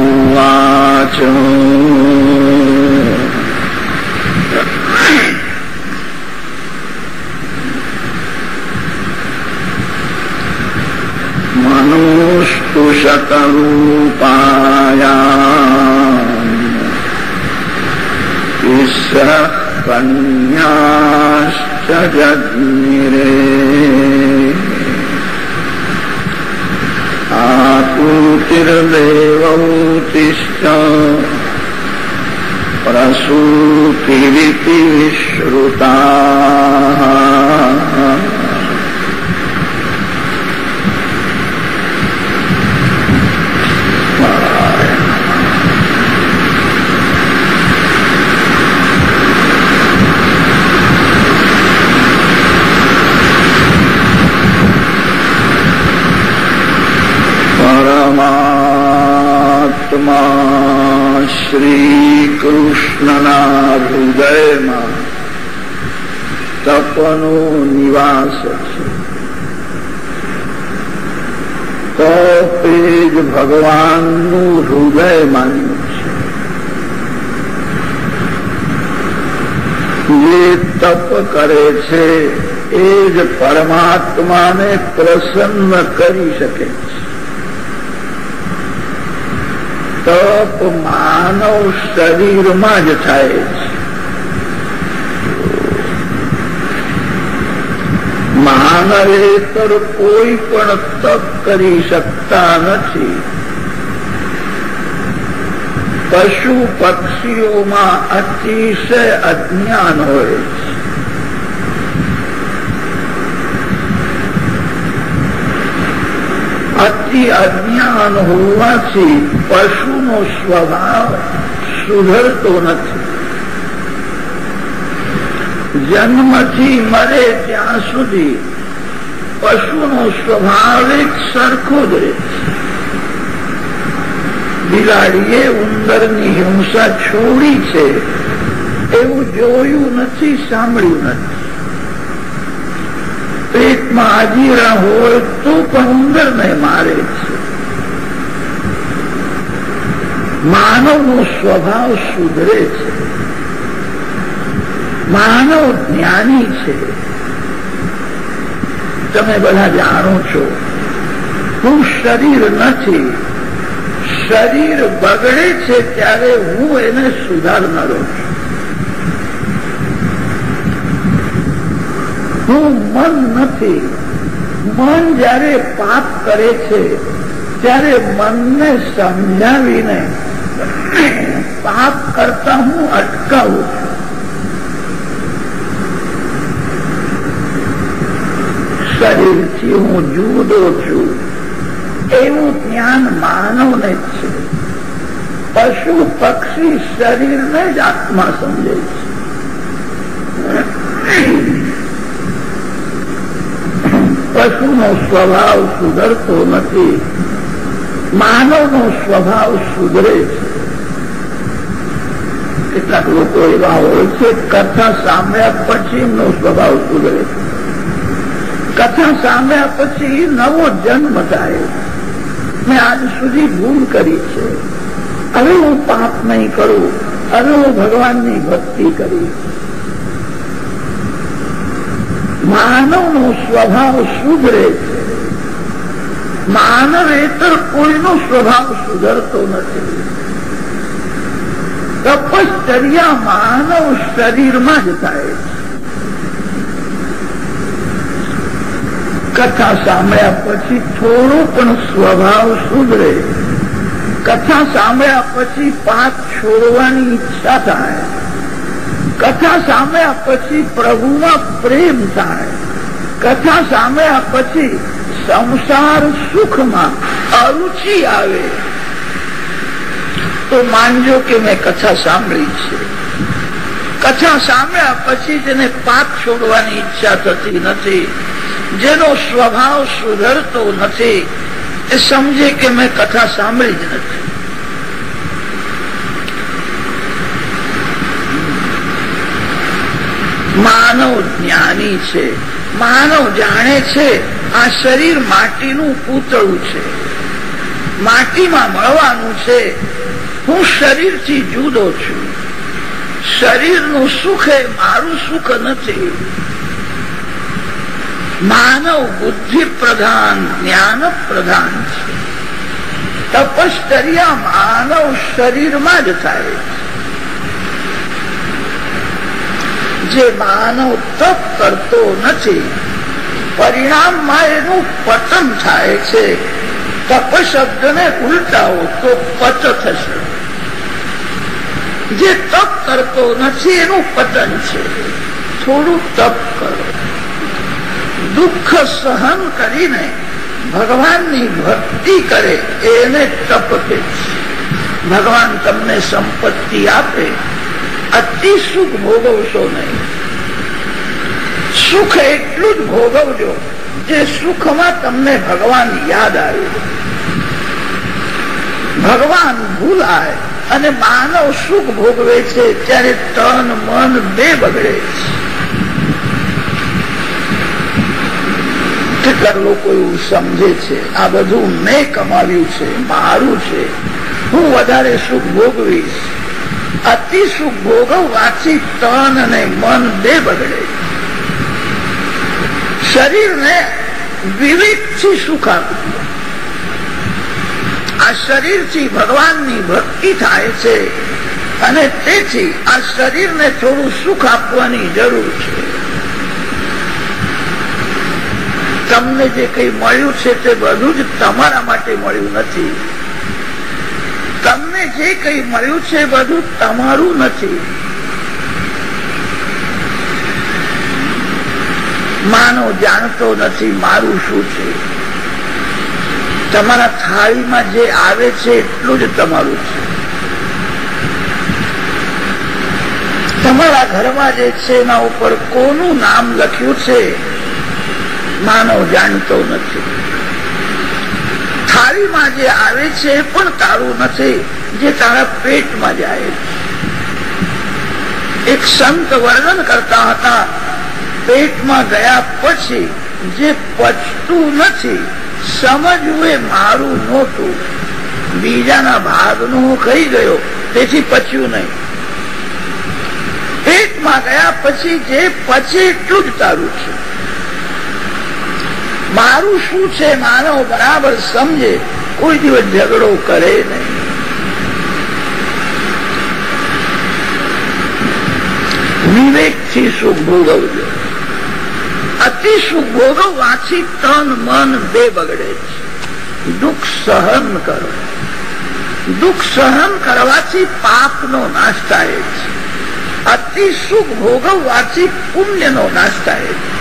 उवाच मनोस्तु शतरूपाया तिस्रः कन्याश्च जग्निरे आपूतिर्देवौतिश्च प्रसूतिरिति विश्रुताः શ્રી કૃષ્ણના હૃદયમાં તપનો નિવાસ છે. તપે જ ભગવાનનું હૃદય માન્યું છે. જે તપ કરે છે, એ જ પરમાત્માને પ્રસન્ન કરી શકે છે. તપ માનવ શરીરમાં જ થાય છે. માનવેતર કોઈ પણ તપ કરી શકતા નથી. પશુ પક્ષીઓમાં અતિશય અજ્ઞાન હોય છે. અતિ અજ્ઞાન હોવાથી પશુનો સ્વભાવ સુધરતો નથી જન્મથી મરે ત્યાં સુધી પશુનો સ્વભાવ એક સરખો જ રહે બિલાડીએ ઉંદરની હિંસા છોડી છે એવું જોયું નથી સાંભળ્યું નથી પેટમાં આજીરા હોય તો પણ ઉંદરને મારે છે. માનવનો સ્વભાવ સુધરે છે. માનવ જ્ઞાની છે. તમે બધા જાણો છો, હું શરીર નથી, શરીર બગડે છે ત્યારે હું એને સુધારનારો છું. હું મન નથી. મન જયારે પાપ કરે છે, ત્યારે મનને સમજાવીને પાપ કરતા હું અટકાવું શરીરથી હું જુદો છું. એવું જ્ઞાન માનવને જ છે. પશુ પક્ષી શરીરને જ આત્મા સમજે છે. પશુનો સ્વભાવ સુધરતો નથી. માનવનો સ્વભાવ સુધરે છે. કેટલાક લોકો એવા હોય છે, કથા સાંભળ્યા પછી સ્વભાવ સુધરે છે. કથા સાંભળ્યા પછી નવો જન્મ થાય મેં આજ સુધી ભૂલ કરી છે. હવે હું પાપ નહીં કરું. હવે હું ભગવાનની ભક્તિ કરી માનવનો સ્વભાવ સુધરે છે. માનવેતર કોઈનો સ્વભાવ સુધરતો નથી. તપશ્ચર્યા માનવ શરીરમાં જ થાય છે. કથા સાંભળ્યા પછી થોડો પણ સ્વભાવ સુધરે. કથા સાંભળ્યા પછી પાક છોડવાની ઈચ્છા થાય. કથા સાંભળ્યા પછી પ્રભુમાં પ્રેમ થાય. કથા સાંભળ્યા પછી સંસાર સુખમાં અરુચિ આવે. તો માનજો કે મેં કથા સાંભળી છે. કથા સાંભળ્યા પછી તેને પાપ છોડવાની ઈચ્છા થતી નથી, જેનો સ્વભાવ સુધરતો નથી, એ સમજે કે મેં કથા સાંભળી જ નથી. માનવ જ્ઞાની છે. માનવ જાણે છે, આ શરીર માટીનું પૂતળું છે. માટીમાં મળવાનું છે, હું શરીરથી જુદો છું. શરીરનું સુખ એ મારું સુખ નથી. માનવ બુદ્ધિ પ્રધાન જ્ઞાન પ્રધાન છે. તપશ્ચર્યા માનવ શરીરમાં જ થાય જે માનવ તપ કરતો નથી પરિણામમાં એનું પતન થાય છે. તપ શબ્દને ઉલટાવો તો પત થશે. જે તપ કરતો નથી એનું પતન છે. થોડું તપ કરો. દુઃખ સહન કરીને ભગવાનની ભક્તિ કરે, એને તપ કે ભગવાન તમને સંપત્તિ આપે અતિ સુખ ભોગવશો નહીં. સુખ એટલું જ ભોગવજો જે સુખમાં તમને ભગવાન યાદ આવે. ભગવાન ભૂલાય અને માનવ સુખ ભોગવે છે ત્યારે તન, મન બે બગડે છે. લોકો એવું સમજે છે, આ બધું મેં કમાવ્યું છે, મારું છે. હું વધારે સુખ ભોગવીશ. અતિ સુખ ભોગવવાથી તન અને મન બે બગડે. શરીરને વિવેકથી સુખ આપવું આ શરીરથી ભગવાનની ભક્તિ થાય છે અને તેથી આ શરીરને થોડું સુખ આપવાની જરૂર છે. તમને જે કઈ મળ્યું છે તે બધું જ તમારા માટે મળ્યું નથી. તમને જે કઈ મળ્યું છે બધું તમારું નથી. માનો, જાણતો નથી મારું શું છે. તમારા થાળીમાં જે આવે છે એટલું જ તમારું છે. તમારા ઘરમાં જે છે એના ઉપર કોનું નામ લખ્યું છે? માનવ જાણતો નથી. થાળીમાં જે આવે છે પણ તારું નથી, જે તારા પેટમાં જાય એક સંત વર્ણન કરતા હતા, પેટમાં ગયા પછી જે પચતું નથી, સમજવું એ મારું નહોતું બીજાના ભાગનું હું કહી ગયો, તેથી પચ્યું નહીં. પેટમાં ગયા પછી જે પચે એટલું જ તારું છે. મારું શું છે માનવ બરાબર સમજે. કોઈ દિવસ ઝઘડો કરે નહીં. વિવેકથી સુખ ભોગવજો. અતિ સુખ ભોગવવાથી તન, મન બે બગડે છે. દુઃખ સહન કરો. દુઃખ સહન કરવાથી પાપનો નાશ થાય છે. અતિ સુખ ભોગવવાથી પુણ્યનો નાશ થાય છે.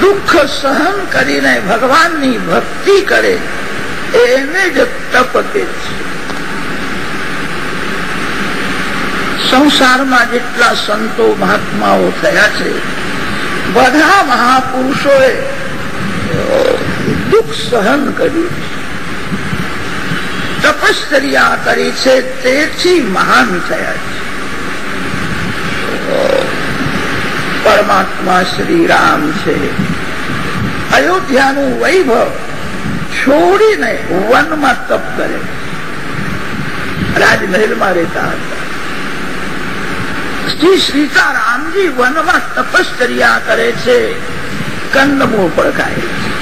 દુઃખ સહન કરીને ભગવાનની ભક્તિ કરે, એને જ તપ કે છે. સંસારમાં જેટલા સંતો મહાત્માઓ થયા છે, બધા મહાપુરુષોએ દુઃખ સહન કર્યું તપશ્ચર્યા કરી છે, તેથી મહાન થયા છે. પરમાત્મા શ્રી રામ છે. અયોધ્યાનું વૈભવ છોડીને વનમાં તપ કરે. રાજમહેલમાં રહેતા હતા. શ્રી સીતારામજી વનમાં તપશ્ચર્યા કરે છે. કંદમૂળ પણ ખાય છે.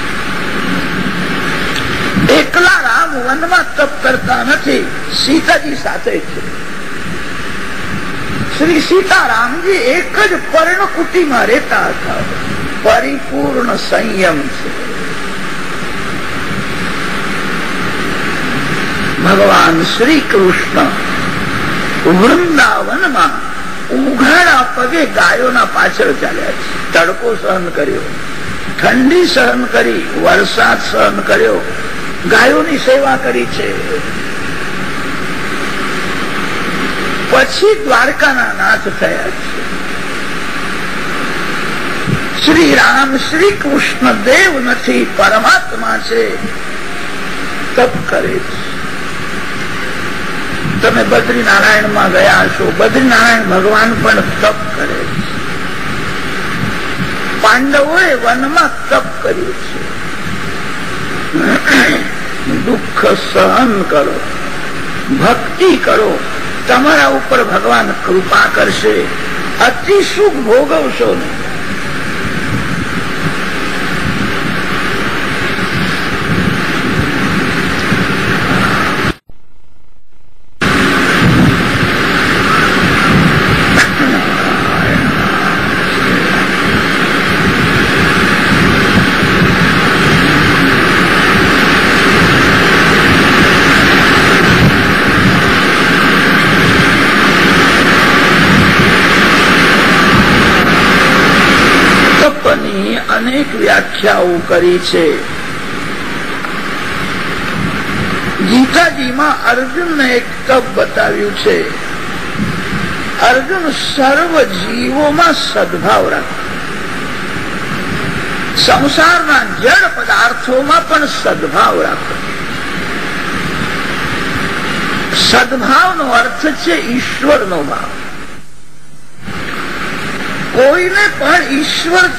એકલા રામ વનમાં તપ કરતા નથી. સીતાજી સાથે છે. શ્રી સીતારામજી એક જ પર્ણકુટીમાં રહેતા હતા. પરિપૂર્ણ સંયમ છે. ભગવાન શ્રી કૃષ્ણ વૃંદાવનમાં ઉઘાડા પગે ગાયોના પાછળ ચાલ્યા છે. તડકો સહન કર્યો. ઠંડી સહન કરી, વરસાદ સહન કર્યો. ગાયોની સેવા કરી છે. પછી દ્વારકાના નાથ થયા છે. શ્રી રામ શ્રી કૃષ્ણ દેવ નથી, પરમાત્મા છે. તપ કરે છે. તમે બદ્રીનારાયણમાં ગયા છો. બદ્રીનારાયણ ભગવાન પણ તપ કરે છે. પાંડવોએ વનમાં તપ કર્યું છે. દુઃખ સહન કરો. ભક્તિ કરો. તમારા ઉપર ભગવાન કૃપા કરશે. અતિ સુખ ભોગવશો નહીં તપની અનેક વ્યાખ્યાઓ કરી છે. ગીતાજીમાં અર્જુનને એક તપ બતાવ્યું છે. અર્જુન સર્વ જીવોમાં સદભાવ રાખે. સંસારના જળ પદાર્થોમાં પણ સદભાવ રાખો. સદભાવનો અર્થ છે ઈશ્વરનો ભાવ. કોઈને પણ ઈશ્વર